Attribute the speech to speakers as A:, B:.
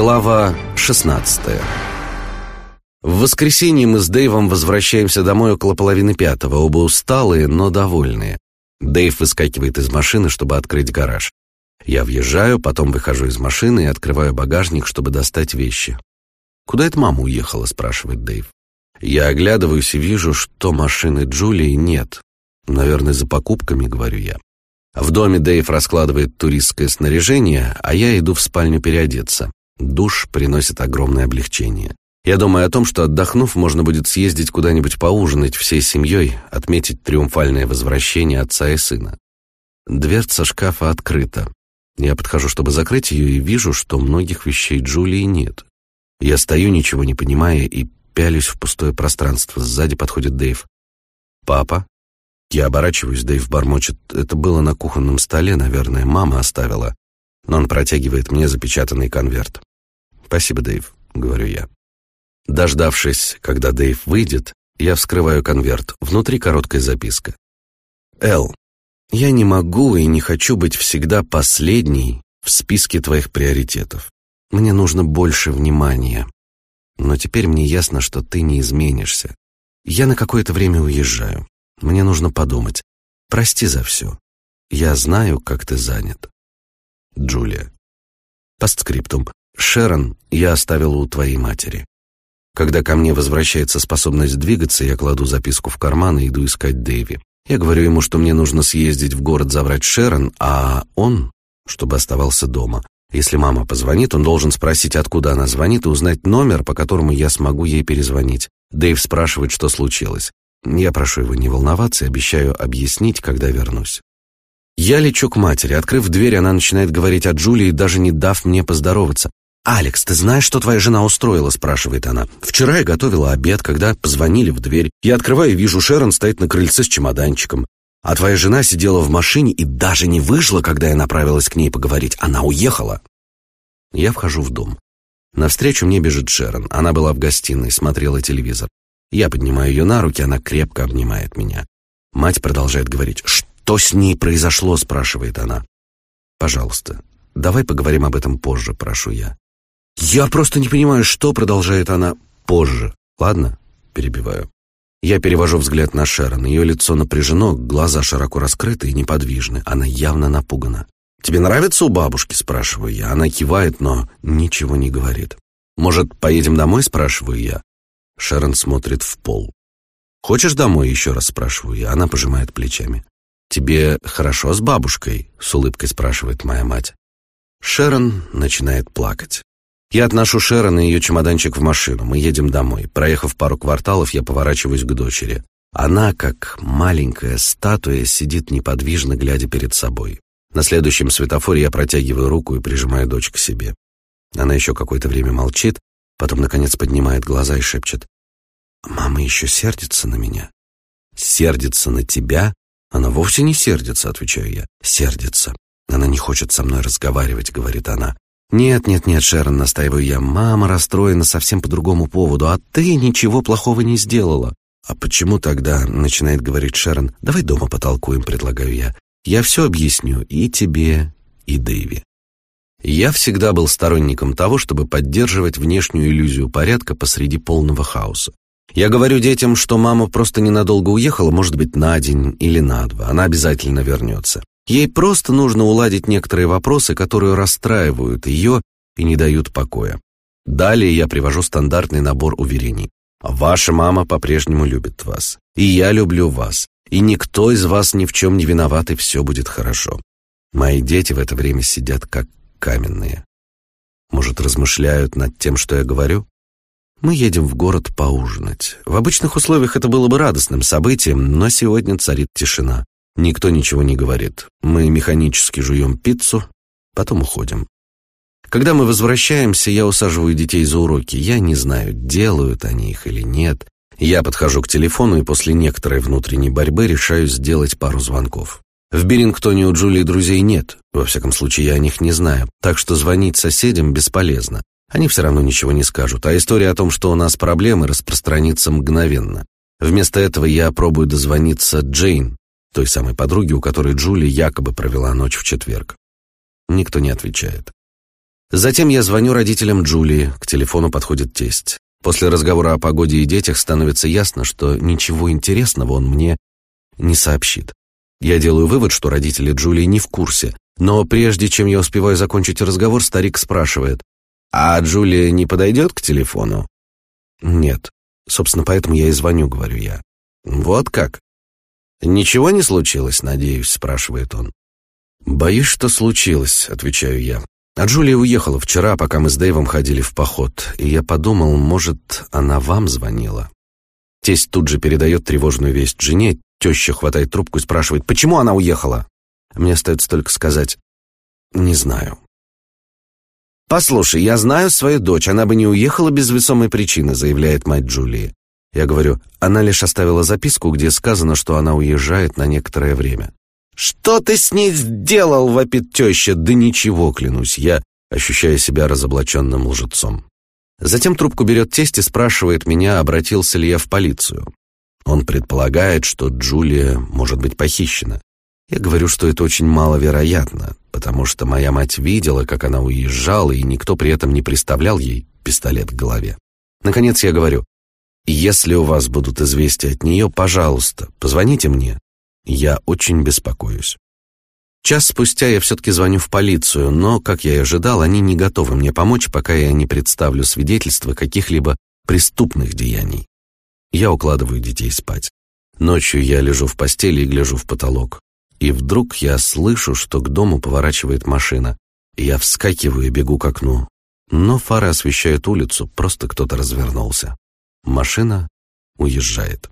A: Глава 16 В воскресенье мы с Дэйвом возвращаемся домой около половины пятого, оба усталые, но довольные. Дэйв выскакивает из машины, чтобы открыть гараж. Я въезжаю, потом выхожу из машины и открываю багажник, чтобы достать вещи. «Куда эта мама уехала?» – спрашивает Дэйв. Я оглядываюсь и вижу, что машины Джулии нет. Наверное, за покупками, говорю я. В доме Дэйв раскладывает туристское снаряжение, а я иду в спальню переодеться. Душ приносит огромное облегчение. Я думаю о том, что отдохнув, можно будет съездить куда-нибудь поужинать всей семьей, отметить триумфальное возвращение отца и сына. Дверца шкафа открыта. Я подхожу, чтобы закрыть ее, и вижу, что многих вещей Джулии нет. Я стою, ничего не понимая, и пялюсь в пустое пространство. Сзади подходит Дэйв. «Папа?» Я оборачиваюсь, Дэйв бормочет. Это было на кухонном столе, наверное, мама оставила. Но он протягивает мне запечатанный конверт. «Спасибо, Дэйв», — говорю я. Дождавшись, когда Дэйв выйдет, я вскрываю конверт. Внутри короткая записка. «Эл, я не могу и не хочу быть всегда последней в списке твоих приоритетов. Мне нужно больше внимания. Но теперь мне ясно, что ты не изменишься. Я на какое-то время уезжаю. Мне нужно подумать. Прости за все. Я знаю, как ты занят. Джулия. Постскриптум. Шерон я оставила у твоей матери. Когда ко мне возвращается способность двигаться, я кладу записку в карман и иду искать Дэви. Я говорю ему, что мне нужно съездить в город забрать Шерон, а он, чтобы оставался дома. Если мама позвонит, он должен спросить, откуда она звонит, и узнать номер, по которому я смогу ей перезвонить. Дэйв спрашивает, что случилось. Я прошу его не волноваться и обещаю объяснить, когда вернусь. Я лечу к матери. Открыв дверь, она начинает говорить о Джулии, даже не дав мне поздороваться. «Алекс, ты знаешь, что твоя жена устроила?» – спрашивает она. «Вчера я готовила обед, когда позвонили в дверь. Я открываю и вижу, Шерон стоит на крыльце с чемоданчиком. А твоя жена сидела в машине и даже не вышла, когда я направилась к ней поговорить. Она уехала». Я вхожу в дом. Навстречу мне бежит Шерон. Она была в гостиной, смотрела телевизор. Я поднимаю ее на руки, она крепко обнимает меня. Мать продолжает говорить. «Что с ней произошло?» – спрашивает она. «Пожалуйста, давай поговорим об этом позже», – прошу я. «Я просто не понимаю, что...» — продолжает она. «Позже. Ладно?» — перебиваю. Я перевожу взгляд на Шерон. Ее лицо напряжено, глаза широко раскрыты и неподвижны. Она явно напугана. «Тебе нравится у бабушки?» — спрашиваю я. Она кивает, но ничего не говорит. «Может, поедем домой?» — спрашиваю я. Шерон смотрит в пол. «Хочешь домой?» — еще раз спрашиваю я. Она пожимает плечами. «Тебе хорошо с бабушкой?» — с улыбкой спрашивает моя мать. Шерон начинает плакать. Я отношу Шерон и ее чемоданчик в машину. Мы едем домой. Проехав пару кварталов, я поворачиваюсь к дочери. Она, как маленькая статуя, сидит неподвижно, глядя перед собой. На следующем светофоре я протягиваю руку и прижимаю дочь к себе. Она еще какое-то время молчит, потом, наконец, поднимает глаза и шепчет. «Мама еще сердится на меня». «Сердится на тебя?» «Она вовсе не сердится», — отвечаю я. «Сердится. Она не хочет со мной разговаривать», — говорит она. «Нет, нет, нет, Шерон», — настаиваю я, — «мама расстроена совсем по другому поводу, а ты ничего плохого не сделала». «А почему тогда?» — начинает говорить Шерон. «Давай дома потолкуем», — предлагаю я. «Я все объясню и тебе, и Дэйви». Я всегда был сторонником того, чтобы поддерживать внешнюю иллюзию порядка посреди полного хаоса. Я говорю детям, что мама просто ненадолго уехала, может быть, на день или на два. Она обязательно вернется. Ей просто нужно уладить некоторые вопросы, которые расстраивают ее и не дают покоя. Далее я привожу стандартный набор уверений. Ваша мама по-прежнему любит вас. И я люблю вас. И никто из вас ни в чем не виноват, и все будет хорошо. Мои дети в это время сидят как каменные. Может, размышляют над тем, что я говорю? Мы едем в город поужинать. В обычных условиях это было бы радостным событием, но сегодня царит тишина. Никто ничего не говорит. Мы механически жуем пиццу, потом уходим. Когда мы возвращаемся, я усаживаю детей за уроки. Я не знаю, делают они их или нет. Я подхожу к телефону и после некоторой внутренней борьбы решаю сделать пару звонков. В Бирингтоне у Джулии друзей нет, во всяком случае я о них не знаю, так что звонить соседям бесполезно. Они все равно ничего не скажут, а история о том, что у нас проблемы, распространится мгновенно. Вместо этого я пробую дозвониться Джейн, той самой подруги, у которой Джули якобы провела ночь в четверг. Никто не отвечает. Затем я звоню родителям Джулии, к телефону подходит тесть. После разговора о погоде и детях становится ясно, что ничего интересного он мне не сообщит. Я делаю вывод, что родители Джулии не в курсе, но прежде чем я успеваю закончить разговор, старик спрашивает, «А Джулия не подойдет к телефону?» «Нет. Собственно, поэтому я и звоню», — говорю я. «Вот как?» «Ничего не случилось, надеюсь?» — спрашивает он. «Боюсь, что случилось», — отвечаю я. А Джулия уехала вчера, пока мы с Дэйвом ходили в поход, и я подумал, может, она вам звонила. Тесть тут же передает тревожную весть жене, теща хватает трубку и спрашивает, почему она уехала? Мне остается только сказать, не знаю. «Послушай, я знаю свою дочь, она бы не уехала без весомой причины», заявляет мать Джулии. Я говорю, она лишь оставила записку, где сказано, что она уезжает на некоторое время. «Что ты с ней сделал?» — вопит теща. «Да ничего, клянусь я, ощущая себя разоблаченным лжецом». Затем трубку берет тесть и спрашивает меня, обратился ли я в полицию. Он предполагает, что Джулия может быть похищена. Я говорю, что это очень маловероятно, потому что моя мать видела, как она уезжала, и никто при этом не приставлял ей пистолет к голове. Наконец я говорю, если у вас будут известия от нее, пожалуйста, позвоните мне. Я очень беспокоюсь. Час спустя я все-таки звоню в полицию, но, как я и ожидал, они не готовы мне помочь, пока я не представлю свидетельства каких-либо преступных деяний. Я укладываю детей спать. Ночью я лежу в постели и гляжу в потолок. И вдруг я слышу, что к дому поворачивает машина. Я вскакиваю и бегу к окну. Но фары освещают улицу, просто кто-то развернулся. Машина уезжает.